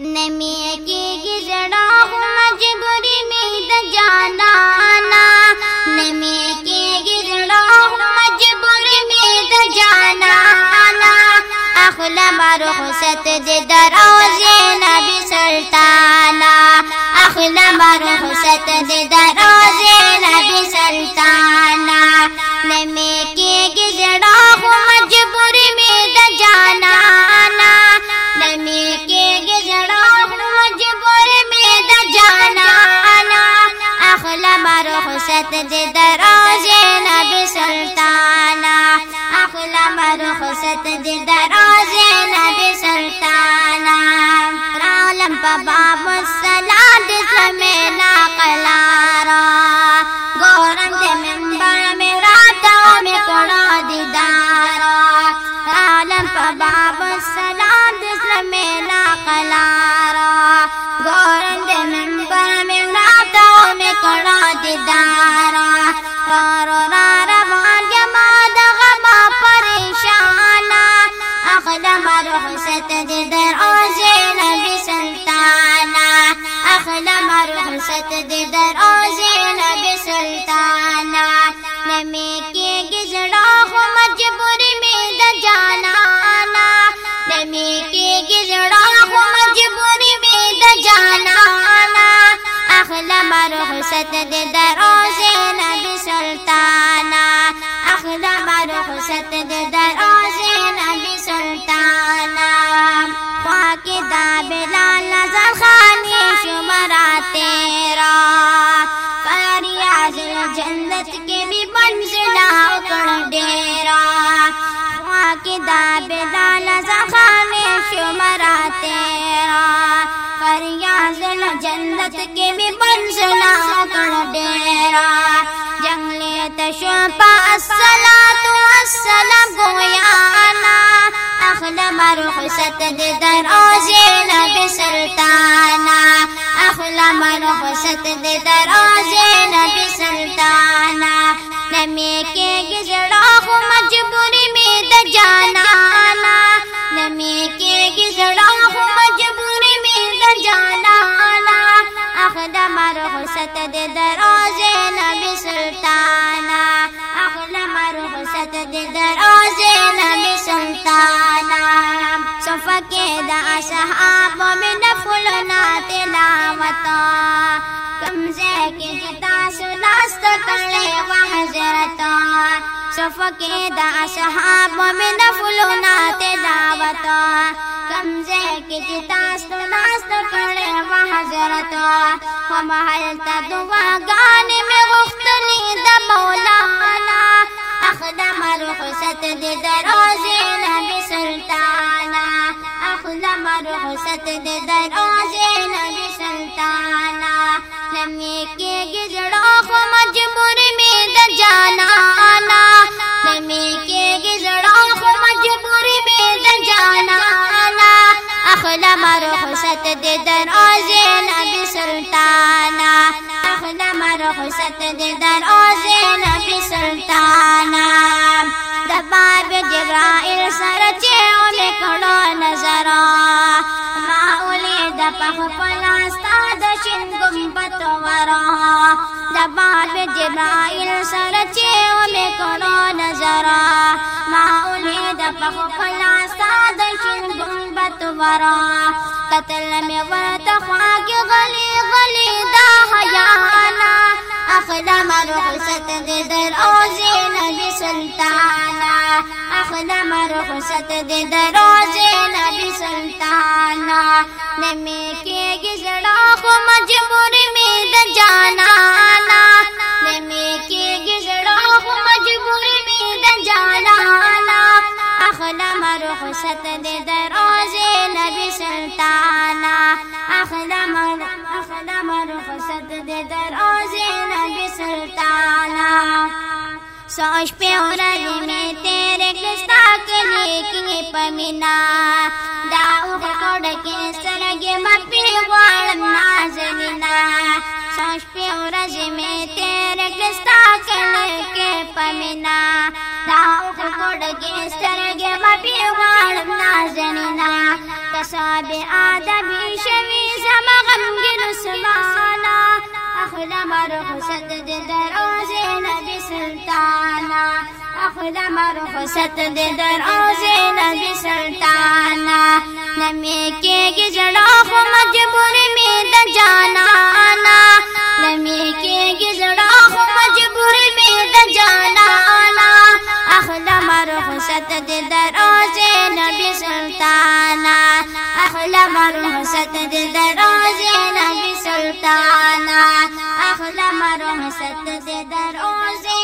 نمی کېږي ژړا خو مجبوري مې د جانانا نمی کېږي ژړا خو مجبوري مې د جانانا اخله مارو خصت دې دروازې نبی سلطانا اخله مارو خصت دې دروازې मोहब्बत जे दरा ست دے دروازین بھی سلطانہ اخلاب رو ست دے دروازین بھی سلطانہ نظر خانی رہا تیرا کریا جنت کے بھی من اکڑ کو ڈیرا وہاں کتاب دالا سا سانی شمرا تیرا کریاض جنت کے بنسنا کړ ډیرا جنگل ته شو په الصلات والسلام گویا انا اخل مرخصت دې دروازې نبی سلطانا اخل مرخصت دې دروازې نبی سلطانا نمې کې گزړا خو ستد دروز نبی سلطانا اخلم روح ستد دروز نبی سلطانا صفکی دا اصحاب من فلنا تلاوتا کم زیکی جتا سناست کلی و حضرتا صفکی دا اصحاب من فلنا تلاوتا کم زیکی جتا سناست کلی و حضرتا هم هلته دعاګانې مې غوښتلې د مولانا اخدم رخصت دې د روزې نبي سلطانا اخدم رخصت دې د روزې فرصت دې دروازه نبی سلطان د باب جبرائیل سره چې مې کړو نظر ما ولې د په پلاستا د شین ګمبت ورا د باب جبرائیل سره چې مې کړو نظر ما ولې د په پلاستا د شین ګمبت ورا قتل مې ورته خواږه غلي رخصت دے دروز نبی سلطانا اخدم رخصت دے دروز نبی سلطانا نمی کے گزڑا خو مجبور میں د جانانا نمی کے گزڑا خو مجبور میں د جانانا اخدم رخصت دے دروز نبی سلطانا اخدم اخدم رخصت دے در اوز نبی سلطانا سوش پہ اورد میں تیرے کستا کلی کی پمینا دا اوخ کوڑ کے سرگے مپی غالم نازر علماء رخصت دے در اوز نبی سلطانا نمی کے گی جڑا خو مجبور میں دا جانانا نمی کے گی جڑا خو مجبور میں دا جانانا اخلما رخصت دے در اوز نبی سلطانا اخلما رخصت دے در اوز نبی سلطانا اخلما رخصت دے در اوز